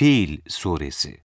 Fil Suresi.